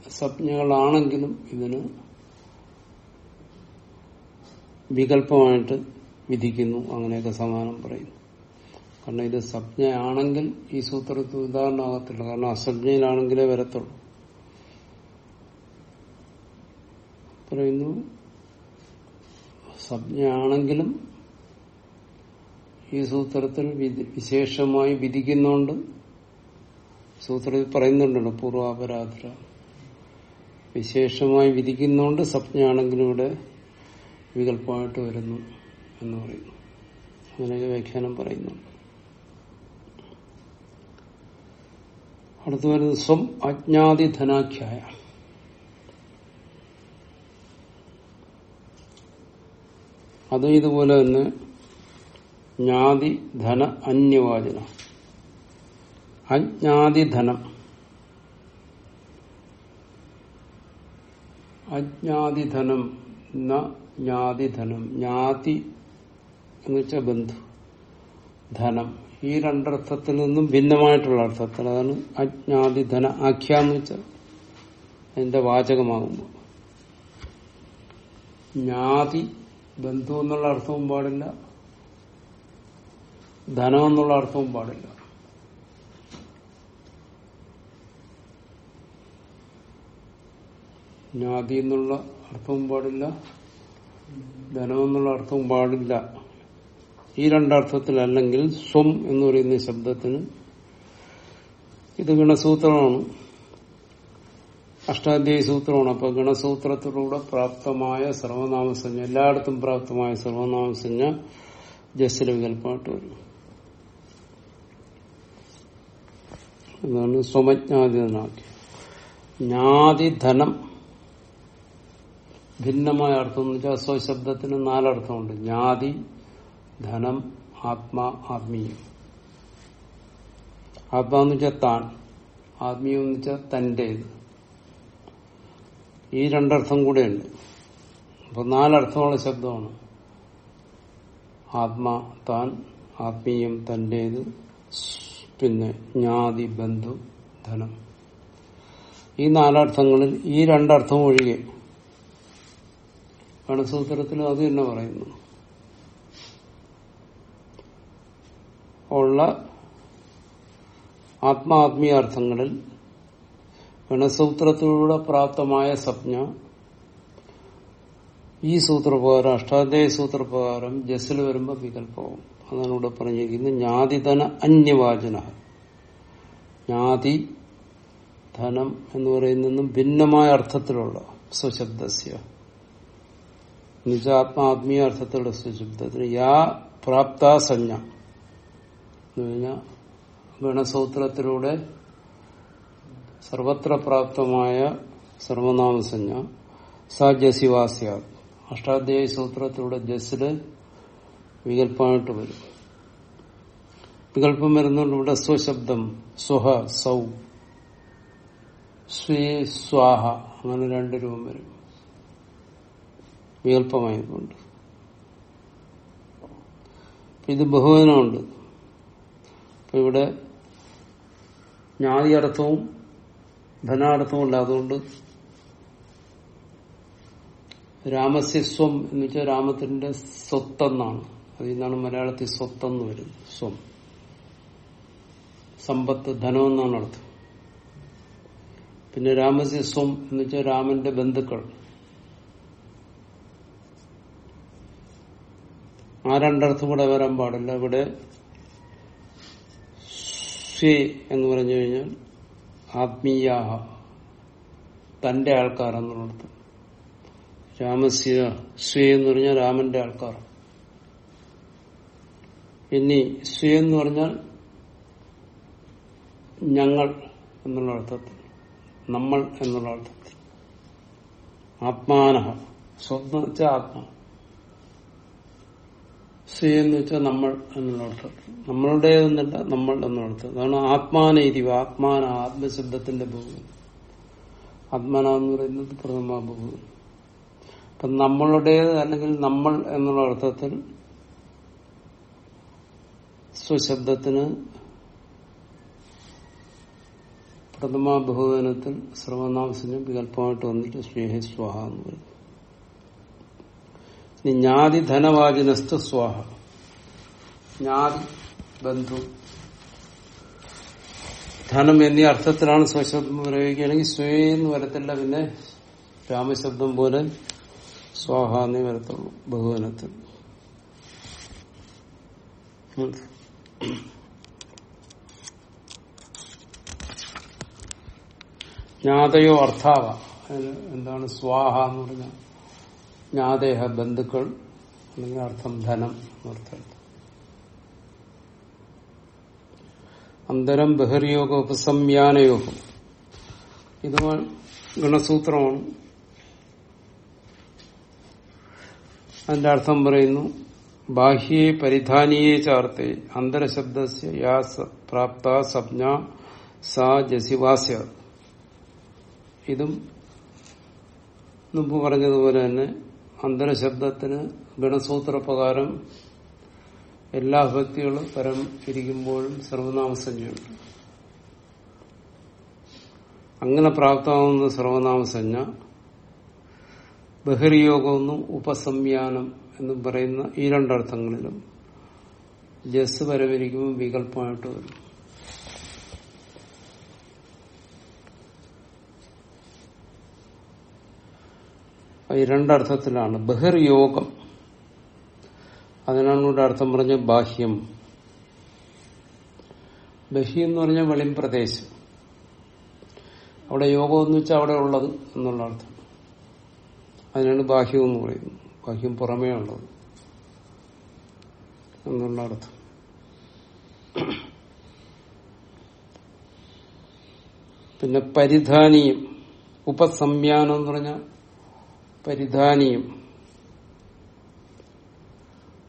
സംജ്ഞകളാണെങ്കിലും ഇതിന് വികല്പമായിട്ട് വിധിക്കുന്നു അങ്ങനെയൊക്കെ സമാനം പറയുന്നു. കാരണം ഇത് സംജ്ഞയാണെങ്കിൽ ഈ സൂത്രത്തിൽ ഉദാഹരണമാകത്തില്ല. കാരണം അസംജ്ഞയിലാണെങ്കിലേ വരത്തുള്ളൂ. പറയുന്നു. സംജ്ഞയാണെങ്കിലും ഈ സൂത്രത്തിൽ വിശേഷമായി വിധിക്കുന്നുണ്ട് സൂത്രത്തിൽ പറയുന്നുണ്ടല്ലോ പൂർവാപരാധര. വിശേഷമായി വിധിക്കുന്നുണ്ട് സംജ്ഞയാണെങ്കിലും ഇവിടെ വികല്പമായിട്ട് വരുന്നു എന്ന് പറയുന്നു. അങ്ങനെയൊക്കെ വ്യാഖ്യാനം പറയുന്നുണ്ട് അടുത്ത് വരുന്നത് സ്വം അജ്ഞാതി ധനാഖ്യായ. അതും ഇതുപോലെ തന്നെ ജ്ഞാതി ധന അന്യവാചന. അജ്ഞാതി ധനം. ജ്ഞാതിധനം ജ്ഞാതി എന്ന് വെച്ചാൽ ബന്ധു. ധനം. ഈ രണ്ടർത്ഥത്തിൽ നിന്നും ഭിന്നമായിട്ടുള്ള അർത്ഥത്തിൽ അതാണ് അജ്ഞാതിധന ആഖ്യാന്ന് വെച്ചാൽ അതിന്റെ വാചകമാകുമ്പോൾ ജ്ഞാതി ബന്ധു എന്നുള്ള അർത്ഥവും പാടില്ല. ധനം എന്നുള്ള അർത്ഥവും പാടില്ല. ജ്ഞാതി എന്നുള്ള അർത്ഥവും പാടില്ല. ധനം എന്നുള്ള അർത്ഥവും പാടില്ല. ഈ രണ്ടർത്ഥത്തിലല്ലെങ്കിൽ സ്വം എന്ന് പറയുന്ന ശബ്ദത്തിന് ഇത് ഗണസൂത്രമാണ്. അഷ്ടാധ്യായ സൂത്രമാണ്. അപ്പൊ ഗണസൂത്രത്തിലൂടെ പ്രാപ്തമായ സർവനാമസഞ്ജ എല്ലായിടത്തും പ്രാപ്തമായ സർവനാമസഞ്ജ ജസ്റ്റിലെ വികല്പമായിട്ട് വരും. എന്നാണ് സ്വമജ്ഞാതിനാക്കി ജ്ഞാതി ധനം ഭിന്നമായ അർത്ഥം എന്ന് വെച്ചാൽ സ്വശബ്ദത്തിന് നാലർത്ഥമുണ്ട്. ജ്ഞാതി ധനം ആത്മാ ആത്മീയം. ആത്മാന്ന് വെച്ചാൽ താൻ. ആത്മീയം എന്ന് വെച്ചാൽ തന്റേത് ഈ രണ്ടർത്ഥം കൂടെയുണ്ട്. അപ്പൊ നാലർത്ഥമുള്ള ശബ്ദമാണ്. ആത്മാ താൻ ആത്മീയം തന്റേത് പിന്നെ ജ്ഞാതി ബന്ധു ധനം. ഈ നാലർത്ഥങ്ങളിൽ ഈ രണ്ടർത്ഥം ഒഴികെ ഗണസൂത്രത്തിൽ അത് തന്നെ പറയുന്നു. ഉള്ള ആത്മാത്മീയ അർത്ഥങ്ങളിൽ ഗണസൂത്രത്തിലൂടെ പ്രാപ്തമായ സ്വപ്ന. ഈ സൂത്രപ്രകാരം അഷ്ടാധ്യായ സൂത്രപ്രകാരം ജസ്സിൽ വരുമ്പോൾ വികല്പവും അതാണ് ഇവിടെ പറഞ്ഞിരിക്കുന്നത് ജ്ഞാതിധന അന്യവാചന. ജ്ഞാതി ധനം എന്ന് പറയുന്നതും ഭിന്നമായ അർത്ഥത്തിലുള്ള സ്വശബ്ദസ്യ. നിജാത്മാത്മീയ അർത്ഥത്തിലുള്ള സ്വശബ്ദത്തിന് യാ പ്രാപ്ത സഞ്ജ എന്ന് കഴിഞ്ഞാൽ ഗണസൂത്രത്തിലൂടെ സർവത്ര പ്രാപ്തമായ സർവനാമസഞ്ജ സ ജസിവാസ്യ അഷ്ടാധ്യായ സൂത്രത്തിലൂടെ ജസിൽ വികല്പമായിട്ട് വരും. വികല്പം വരുന്നുണ്ട് ഇവിടെ സ്വശബ്ദം സ്വഹ സൗ സ്വേ സ്വാഹ അങ്ങനെ രണ്ട് രൂപം വരും. വികല്പമായതുകൊണ്ട്. ഇത് ബഹുവനമുണ്ട് ഇവിടെ ജ്ഞാതി അർത്ഥവും ധനാർത്ഥവും ഉണ്ട് അതുകൊണ്ട് രാമസ്യസ്വം എന്ന് വെച്ചാൽ രാമത്തിന്റെ സ്വത്തെന്നാണ്. അതിൽ നിന്നാണ് മലയാളത്തിൽ സ്വത്തെന്ന് വരുന്നത്. സ്വം. സമ്പത്ത് ധനം എന്നാണ് അർത്ഥം. പിന്നെ രാമസ്യസ്വം എന്ന് വെച്ചാൽ രാമന്റെ ബന്ധുക്കൾ. ആ രണ്ടർത്ഥം കൂടെ വരാൻ പാടില്ല. ഇവിടെ എന്ന് പറഞ്ഞു കഴിഞ്ഞാൽ ആത്മീയാഹ. തന്റെ ആൾക്കാർ എന്നുള്ളത് രാമസ്യ സ്വേ എന്ന് പറഞ്ഞാൽ രാമന്റെ ആൾക്കാർ. ഇനി സ്വേ എന്ന് പറഞ്ഞാൽ ഞങ്ങൾ എന്നുള്ള അർത്ഥത്തിൽ നമ്മൾ എന്നുള്ള അർത്ഥത്തിൽ ആത്മാനഹ. സ്വന്തം വെച്ചാൽ ആത്മാ. സ്വേ എന്ന് വെച്ചാൽ നമ്മൾ എന്നുള്ള നമ്മളുടെ നമ്മളുടേതെന്നല്ല നമ്മൾ എന്നുള്ള അർത്ഥം അതാണ് ആത്മാനൈതിവ ആത്മാന ആത്മശബ്ദത്തിന്റെ ഭൂമി. ആത്മാന എന്ന് പറയുന്നത് പ്രഥമ ഭൂമി. അപ്പൊ നമ്മളുടേത് അല്ലെങ്കിൽ നമ്മൾ എന്നുള്ള അർത്ഥത്തിൽ സ്വശബ്ദത്തിന് പ്രഥമ ബഹുവനത്തിൽ സർവനാമസിന് വികല്പമായിട്ട് വന്നിട്ട് സ്നേഹ സ്വാഹ എന്ന് പറയും ഇനി ജ്ഞാതി ധനവാചിനസ്തു സ്വാഹ. ജ്ഞാതി ബന്ധു. ധനം എന്നീ അർത്ഥത്തിലാണ് സ്വശബ്ദം പ്രയോഗിക്കുകയാണെങ്കിൽ സ്വേ എന്ന് വരത്തില്ല പിന്നെ രാമശബ്ദം പോലെ സ്വാഹ എന്നേ വരത്തുള്ളൂ ബഹുവനത്തിൽ ജ്ഞാതയോ അർത്ഥാവ. എന്താണ് സ്വാഹ എന്ന് പറഞ്ഞാൽ? ജ്ഞാതേഹ ബന്ധുക്കൾ അല്ലെങ്കിൽ അർത്ഥം ധനം എന്നർത്ഥം അന്തരം ബഹിർയോഗ ഉപസംയാനയോഗം. ഇത് ഗുണസൂത്രമാണ്. അതിന്റെ അർത്ഥം പറയുന്നു ബാഹ്യേ പരിധാനിയെ ചാർത്തെ അന്തരശബ്ദസ്യ യാ പ്രാപ്ത സപ്ന സാ ജസിവാസ്യ. ഇതും മുമ്പ് പറഞ്ഞതുപോലെ തന്നെ അന്തരശബ്ദത്തിന് ഗണസൂത്രപ്രകാരം എല്ലാ ഭക്തികളും പരം ഇരിക്കുമ്പോഴും സർവനാമസഞ്ജയുണ്ട്. അങ്ങനെ പ്രാപ്തമാകുന്ന സർവനാമസഞ്ജ ബഹിർയോഗമെന്നും ഉപസംയാനം എന്നും പറയുന്ന ഈ രണ്ടർത്ഥങ്ങളിലും ജസ് വരവിരിക്കുമ്പോൾ വികല്പമായിട്ട് വരും. ഈ രണ്ടർത്ഥത്തിലാണ്. ബഹിർയോഗം അതിനാണ് ഇവിടെ അർത്ഥം പറഞ്ഞ ബാഹ്യം. ബഹി എന്ന് പറഞ്ഞാൽ വെളിം പ്രദേശം. അവിടെ യോഗം എന്ന് വെച്ചാൽ അവിടെ ഉള്ളത് എന്നുള്ള അർത്ഥം. അതിനാണ് ബാഹ്യം എന്ന് പറയുന്നത്. ബാഹ്യം പുറമേ ഉള്ളത് എന്നുള്ള അർത്ഥം. പിന്നെ പരിധാനീയം. ഉപസംയാനം എന്ന് പറഞ്ഞാൽ പരിധാനീയം.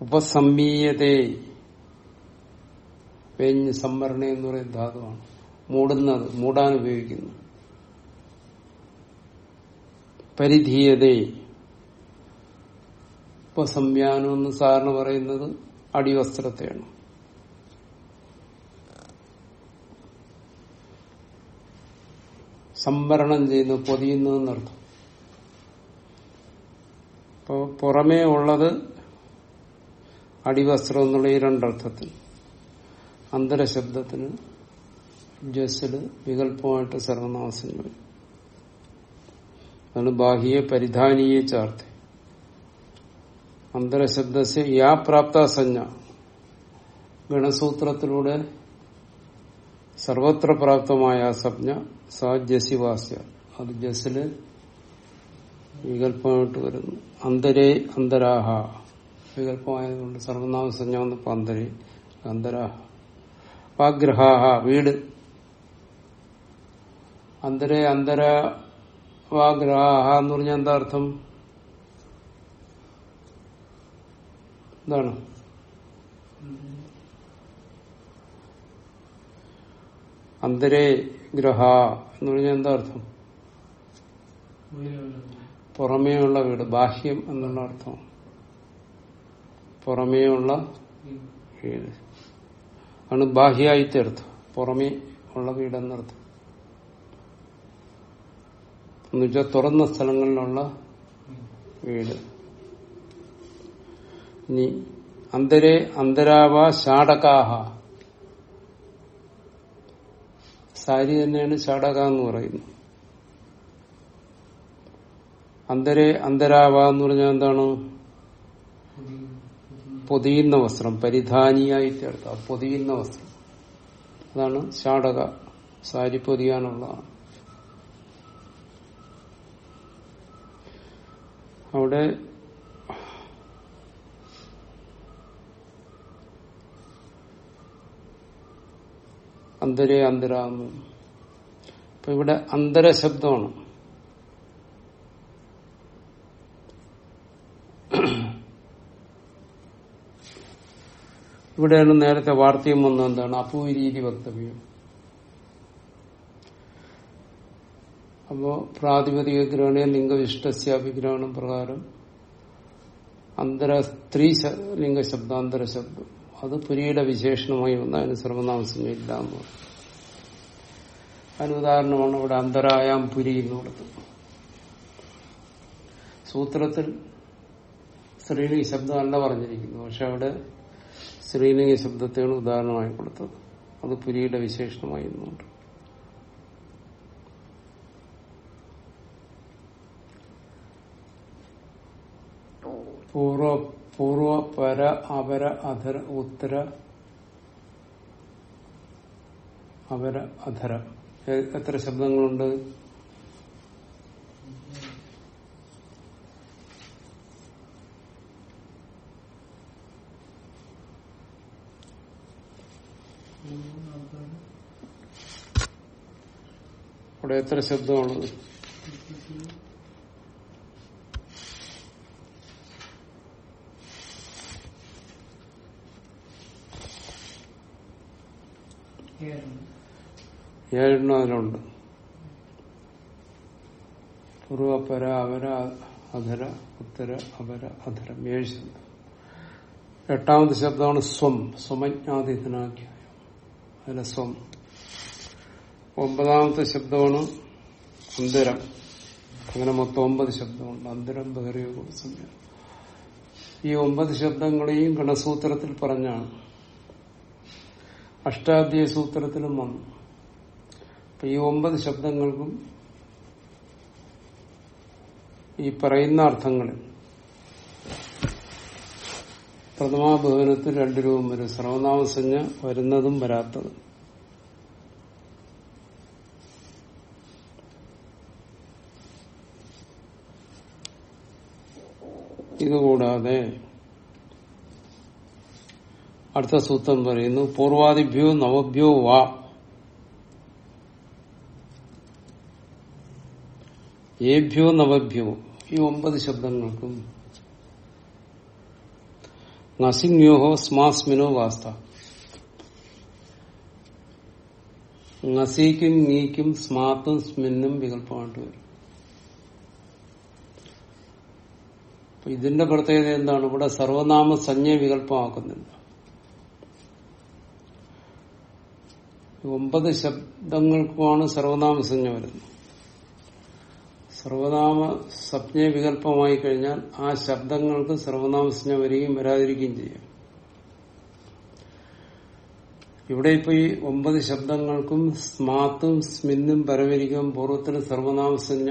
ഉപസമ്മീയതേ വെഞ്ഞ് സംവരണ എന്ന് പറയുന്ന ധാതുവാണ്. മൂടുന്നത് മൂടാൻ ഉപയോഗിക്കുന്നു. പരിധീയതേ. ഉപസംയാനം എന്ന് സാറിന് പറയുന്നത് അടിവസ്ത്രത്തെയാണ്. സംവരണം ചെയ്യുന്നു പൊതിയുന്നു എന്നർത്ഥം അപ്പോ പുറമേ ഉള്ളത് അടിവസ്ത്രം എന്നുള്ള ഈ രണ്ടർത്ഥത്തിൽ. അന്തരശബ്ദത്തിന് ജസ്സിൽ വികല്പമായിട്ട് സർവനാമസം വരും അതാണ് ബാഹ്യ പരിധാനീയ ചാർത്ത് അന്തരശബ്ദസ് യാ പ്രാപ്ത സഞ്ജ. ഗണസൂത്രത്തിലൂടെ സർവത്ര പ്രാപ്തമായ ആ സംജ്ഞ സാ ജസിവാസ്യ അത് ജസ്സിൽ വികല്പമായിട്ട് വരുന്നു. അന്തരേ അന്തരാഹ. വികല്പമായതുകൊണ്ട് സർവനാമസഞ്ജ വന്നപ്പോ അന്തരേ അന്തരാഹ. വാഗ്രഹാഹ വീട്. അന്തരേ അന്തര വാഗ്രഹാഹ എന്ന് പറഞ്ഞാൽ എന്താ അർത്ഥം? എന്താണ്? അന്തരേ ഗ്രഹ എന്ന് പറഞ്ഞാൽ എന്താ അർത്ഥം? പുറമേയുള്ള വീട് ബാഹ്യം എന്നുള്ള അർത്ഥം. പുറമേയുള്ള വീട്. ആണ് ബാഹ്യായിത്തെ അർത്ഥം. പുറമേ ഉള്ള വീടെന്നർത്ഥം എന്നുവെച്ചാൽ തുറന്ന സ്ഥലങ്ങളിലുള്ള വീട്. ഇനി അന്തരേ അന്തരാവ ശാടകാഹ സാരി തന്നെയാണ് ശാടക എന്ന് പറയുന്നത്. അന്തരേ അന്തരാവ എന്ന് പറഞ്ഞാൽ എന്താണ്? പൊതിയുന്ന വസ്ത്രം പരിധാനിയായിട്ട് അർത്ഥം പൊതിയുന്ന വസ്ത്രം. അതാണ് ചാടക സാരി പൊതിയാനുള്ളതാണ്. അവിടെ അന്തരേ അന്തരാന്നു. അപ്പൊ ഇവിടെ അന്തരശബ്ദമാണ് ഇവിടെയാണ് നേരത്തെ വാർത്തയും വന്ന എന്താണ്? അപൂരീതി വക്തവ്യം. അപ്പോ പ്രാതിപതിക ഗ്രഹണ ലിംഗവിഷ്ടസ്യാഭിഗ്രഹണം പ്രകാരം അന്തര സ്ത്രീ ലിംഗ ശബ്ദാന്തര ശബ്ദം. അത് പുരിയുടെ വിശേഷണമായി വന്ന അതിന് സർവനാമസം ഇല്ല എന്ന് പറയും അതിന് ഉദാഹരണമാണ് ഇവിടെ അന്തരായാം പുരി എന്ന് കൊടുത്തത് സൂത്രത്തിൽ സ്ത്രീലിംഗ ശബ്ദമല്ല പറഞ്ഞിരിക്കുന്നു പക്ഷെ അവിടെ സ്ത്രീലിംഗ ശബ്ദത്തെയാണ് ഉദാഹരണമായി കൊടുത്തത്. അത് പുരിയുടെ വിശേഷണമായി എന്നുണ്ട്. പൂർവ പൂർവ പര അപര അധര ഉത്തര അപര അധര. എത്ര ശബ്ദങ്ങളുണ്ട്? അവിടെ എത്ര ശബ്ദമുള്ളത് ഏഴെണ്ണം അതിലുണ്ട്. പൂർവ പര അവര അധര ഉത്തര അപര അധരം ഏഴ് ശബ്ദം. എട്ടാമത്തെ ശബ്ദമാണ് സ്വം സ്വമജ്ഞാതീതനാഖ്യായം. അതിലെ സ്വം. ഒമ്പതാമത്തെ ശബ്ദമാണ് അന്തരം. അങ്ങനെ മൊത്തം ഒമ്പത് ശബ്ദമുണ്ട്. അന്തരം ബഹിർയോഗം ഈ ഒമ്പത് ശബ്ദങ്ങളെയും ഗണസൂത്രത്തിൽ പറഞ്ഞാണ്. അഷ്ടാധ്യായ സൂത്രത്തിലും വന്നു. അപ്പൊ ഈ ഒമ്പത് ശബ്ദങ്ങൾക്കും ഈ പറയുന്ന അർത്ഥങ്ങളിൽ പ്രഥമാഭവനത്തിൽ രണ്ടു രൂപം വരും. സർവനാമസഞ്ജ വരുന്നതും വരാത്തതും. ഇതുകൂടാതെ അടുത്ത സൂത്രം പറയുന്നു പൂർവാദിഭ്യോ നവഭ്യോ വാ. ഏഭ്യോ നവഭ്യോ. ഈ ഒമ്പത് ശബ്ദങ്ങൾക്കും ngസിങ്യോഹോ സ്മാസ്മിനോ വാസ്ത. നസിക്കും നീക്കും സ്മാത്തും സ്മിന്നും വികല്പമായിട്ട് വരും. ഇതിന്റെ പ്രത്യേകത എന്താണ്? ഇവിടെ സർവനാമ സഞ്ജ വികല്പമാക്കുന്നില്ല. ഒമ്പത് ശബ്ദങ്ങൾക്കുമാണ് സർവനാമ സഞ്ജ വരുന്നത്. സർവനാമ സപ്ഞ വികല്പമായി കഴിഞ്ഞാൽ ആ ശബ്ദങ്ങൾക്ക് സർവനാമസഞ്ജ വരികയും വരാതിരിക്കുകയും ചെയ്യും. ഇവിടെ ഇപ്പൊ ഈ ഒമ്പത് ശബ്ദങ്ങൾക്കും സ്മാത്തും സ്മിന്നും പരവരിക്കും പൂർവത്തിന് സർവനാമസഞ്ജ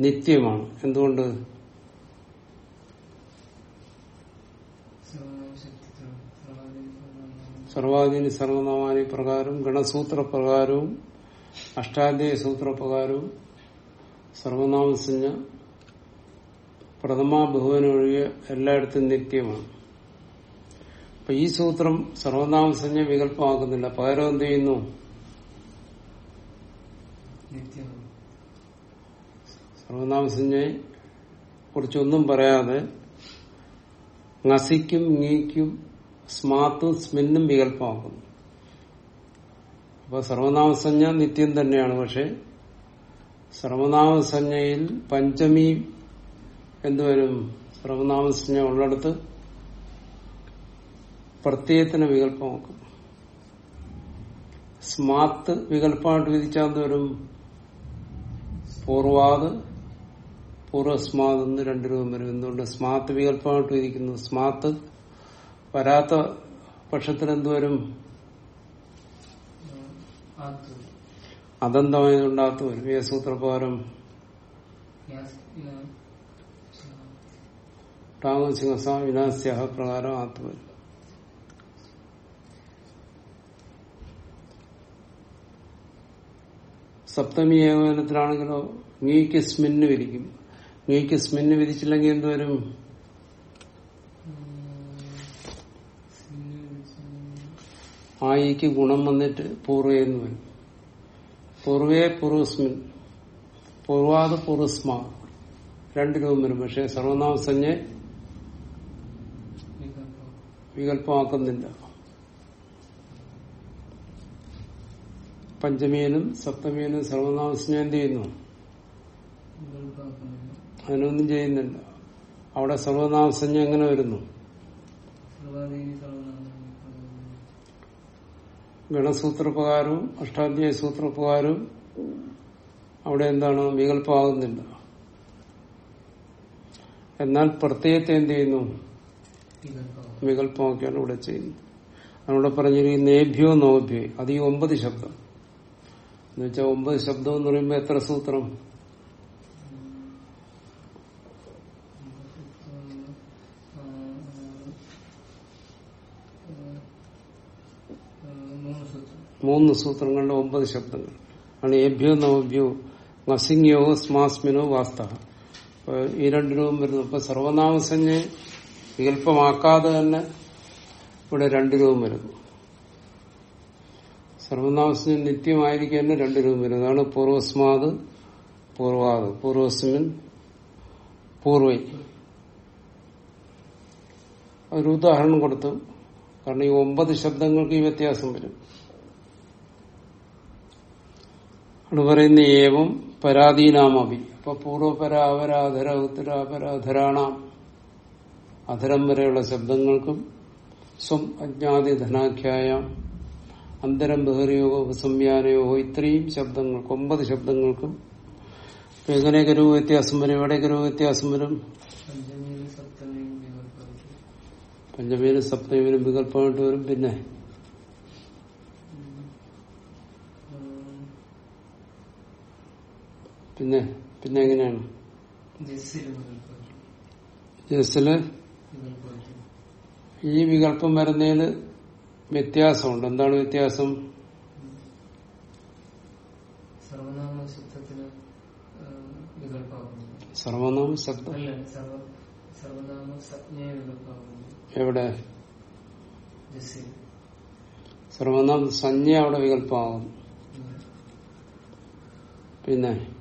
നിത്യമാണ്. എന്തുകൊണ്ട് സർവനാമശക്തിത്വം സർവാധീന സർവനാമം സർവാധീന സർവനാമാനി പ്രകാരം ഗണസൂത്രപ്രകാരവും അഷ്ടാധ്യായ സൂത്രപ്രകാരവും സർവനാമസഞ്ജ പ്രഥമാ ബഹുവന ഒഴികെ എല്ലായിടത്തും നിത്യമാണ്. അപ്പൊ ഈ സൂത്രം സർവനാമസഞ്ജ വികല്പമാക്കുന്നില്ല. പകരം എന്ത് ചെയ്യുന്നു? സർവനാമസഞ്ജയെ കുറിച്ചൊന്നും പറയാതെ നസിക്കും ngീക്കും സ്മാത്തും സ്മിന്നും വികല്പമാക്കുന്നു അപ്പൊ സർവനാമസഞ്ജ നിത്യം തന്നെയാണ്. പക്ഷെ സർവനാമസഞ്ജയിൽ പഞ്ചമി എന്തുവരും സർവനാമസഞ്ജ ഉള്ളിടത്ത് പ്രത്യയത്തിന് വികല്പമാക്കും സ്മാത്ത് വികല്പമായിട്ട് വിധിച്ചാൽ എന്തുവരും പൂർവാത് പൂർവസ്മാത് എന്ന് രണ്ടു രൂപം വരും. എന്തുകൊണ്ട്? സ്മാത്ത് വികല്പമായിട്ട് വിധിക്കുന്നു. സ്മാത്ത് വരാത്ത പക്ഷത്തിൽ എന്തുവരും ആത്തു അദന്തമായതുകൊണ്ടാത്ത വരും. ഏ സൂത്രപ്രകാരം ടാങ്ങും സിംഹസ വിനാസ്യ പ്രകാരം ആത്ത് വരും. സപ്തമി ഏകോപനത്തിലാണെങ്കിലോ നീക്ക് സ്മിന്ന് വിരിക്കും. നീക്ക് സ്മിന്ന് വിരിച്ചില്ലെങ്കിൽ എന്തുവരും ആയിക്ക് ഗുണം വന്നിട്ട് പൂർവേന്ന് വരും. പൂർവേ പൂർവസ്മിൻ. പൂർവാത് പൂർവസ്മ. രണ്ട് രൂപം വരും. പക്ഷെ സർവനാമസഞ്ജയെ വികല്പം വികല്പമാക്കുന്നില്ല പഞ്ചമീനും സപ്തമീനും സർവനാമസഞ്ജ എന്ത് ചെയ്യുന്നു. അതിനൊന്നും ചെയ്യുന്നില്ല. അവിടെ സർവനാമസഞ്ജ എങ്ങനെ വരുന്നു? സർവാധീനി സർവനാമം ഗണസൂത്രപ്രകാരവും അഷ്ടാധ്യായ സൂത്രപ്രകാരവും അവിടെ എന്താണ് വികല്പമാകുന്നില്ല. എന്നാൽ പ്രത്യയത്തെ എന്ത് ചെയ്യുന്നു? വികല്പമാക്കും വികല്പമാക്കിയാണ് ഇവിടെ ചെയ്യുന്നത്. അവിടെ പറഞ്ഞിരിക്കുന്ന നേഭ്യോ നോഭ്യോ അത് ഈ ഒമ്പത് ശബ്ദം. എന്നുവെച്ചാൽ ഒമ്പത് ശബ്ദം എന്ന് പറയുമ്പോൾ എത്ര സൂത്രം മൂന്ന് സൂത്രം മൂന്ന് സൂത്രങ്ങളുടെ ഒമ്പത് ശബ്ദങ്ങൾ. ആണ് ഏഭ്യോ നവഭ്യോ നസിംഗ്യോ സ്മാസ്മിനോ വാസ്ത ഈ രണ്ട് വരുന്നു അപ്പൊ സർവനാമസഞ്ജയെ വികല്പമാക്കാതെ തന്നെ ഇവിടെ രണ്ട് രൂപം വരുന്നു സർവനാമസഞ്ജ നിത്യമായിരിക്കും തന്നെ രണ്ടു രൂപം വരുന്നു അതാണ് പൂർവസ്മാത് പൂർവാത് പൂർവസ്മിൻ പൂർവൈ. ഒരു ഉദാഹരണം കൊടുത്തു. കാരണം ഈ ഒമ്പത് ശബ്ദങ്ങൾക്ക് ഈ വ്യത്യാസം വരും. അവിടെ പറയുന്ന ഏവം പരാധീനാമഭി. അപ്പൊ പൂർവപര അവര അധര അധരാണാം അധരം വരെയുള്ള ശബ്ദങ്ങൾക്കും സ്വം അജ്ഞാതി ധനാഖ്യായം. അന്തരം ബഹറിയോഗോ ഉപസംയാനയോഗോ ഇത്രയും ശബ്ദങ്ങൾക്ക് ഒമ്പത് ശബ്ദങ്ങൾക്കും. എങ്ങനെ രൂപ വ്യത്യാസം വരും? എവിടെ ഗുരു വ്യത്യാസം വരും പഞ്ചമിയിലും സപ്തമിയിലും സപ്തമീനും വികല്പമായിട്ട് വരും പിന്നെ. പിന്നെ പിന്നെ എങ്ങനെയാണ്? ജസ്സിലും ഈ വികല്പം വരുന്നതിന് വ്യത്യാസമുണ്ട്. എന്താണ് വ്യത്യാസം? സർവനാമ ശബ്ദം എവിടെ? സർവനാമ സഞ്ജ അവിടെ വികല്പമാകും പിന്നെ?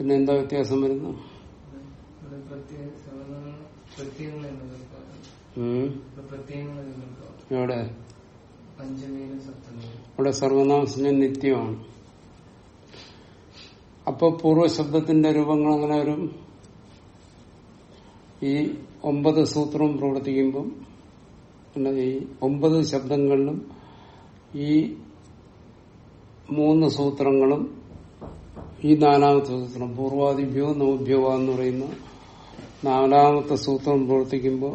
പിന്നെ എന്താ വ്യത്യാസം വരുന്നു ഇവിടെ. ഇവിടെ എവിടെ? അവിടെ സർവനാമസഞ്ജ നിത്യമാണ്. അപ്പൊ പൂർവശബ്ദത്തിന്റെ രൂപങ്ങൾ അങ്ങനെ വരും ഈ ഒമ്പത് സൂത്രവും പ്രവർത്തിക്കുമ്പം പിന്നെ ഈ ഒമ്പത് ശബ്ദങ്ങളിലും ഈ മൂന്ന് സൂത്രങ്ങളും ഈ നാലാമത്തെ സൂത്രം പൂർവാദിഭ്യോ നവഭ്യോ എന്ന് പറയുന്ന നാലാമത്തെ സൂത്രം പ്രവർത്തിക്കുമ്പോൾ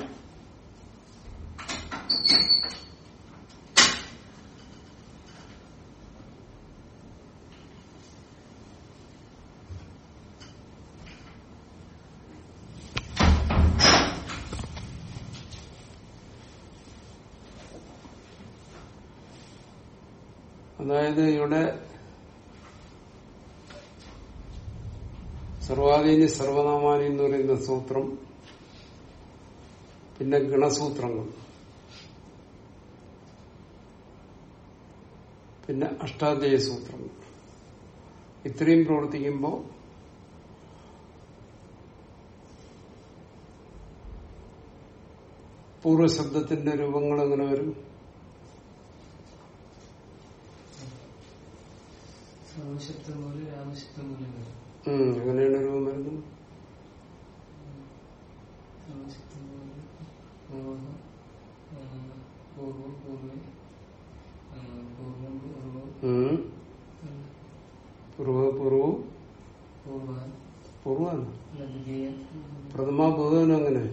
അതായത് ഇവിടെ സർവാധീനി സർവനാമാനി എന്ന് പറയുന്ന സൂത്രം പിന്നെ ഗണസൂത്രങ്ങൾ പിന്നെ അഷ്ടാധ്യായ സൂത്രങ്ങൾ. ഇത്രയും പ്രവർത്തിക്കുമ്പോൾ പൂർവശബ്ദത്തിന്റെ രൂപങ്ങൾ എങ്ങനെ വരും? സർവശബ്ദം പോലെ രാമശബ്ദം പോലെ വരും ഉം, എങ്ങനെയാണ് രൂപം വരുന്നത് സർവശബ്ദം പോലെ പൂർവം ആ, പൂർവം പൂർവേ ആ, പൂർവം പൂർവം ഉം. പൂർവ പൂർവ പൂർവം പൂർവാണ് ദ്വിതീയം പ്രഥമ ബഹുവനം അങ്ങനെ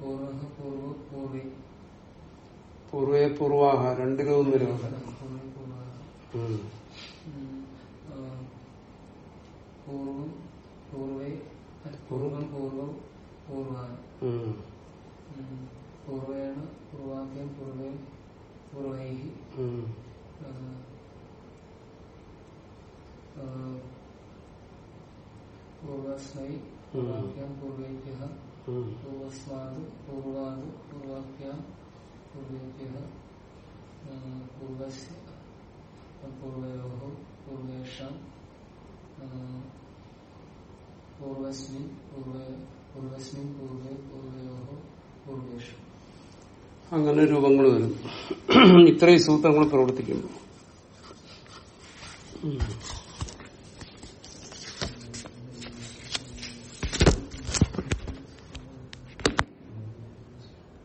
പൂർവ പൂർവ പൂർവേ പൂർവേ പൂർവാഹ രണ്ട് രൂപം വരും പൂർവ പൂർവ ഉം. പൂർവം പൂർവേ പൂർവം പൂർവം പൂർവാൻ ഉം. പൂർവേണ പൂർവാക്യം പൂർവേ പൂർവൈ ഉം. പൂർവസ്മൈ പൂർവാക്യം പൂർവേഭ്യ ഉം. പൂർവസ്മാത് പൂർവാത് പൂർവാക്യം പൂർവേഭ്യ പൂർവസ്യ പൂർവയോ പൂർവേഷാം പൂർവസ്മിൻ പൂർവേ പൂർവസ്മിൻ പൂർവേ പൂർവയോ പൂർവേഷു അങ്ങനെ രൂപങ്ങൾ വരും ഇത്രയും സൂത്രങ്ങൾ പ്രവർത്തിക്കുന്നു ഉം.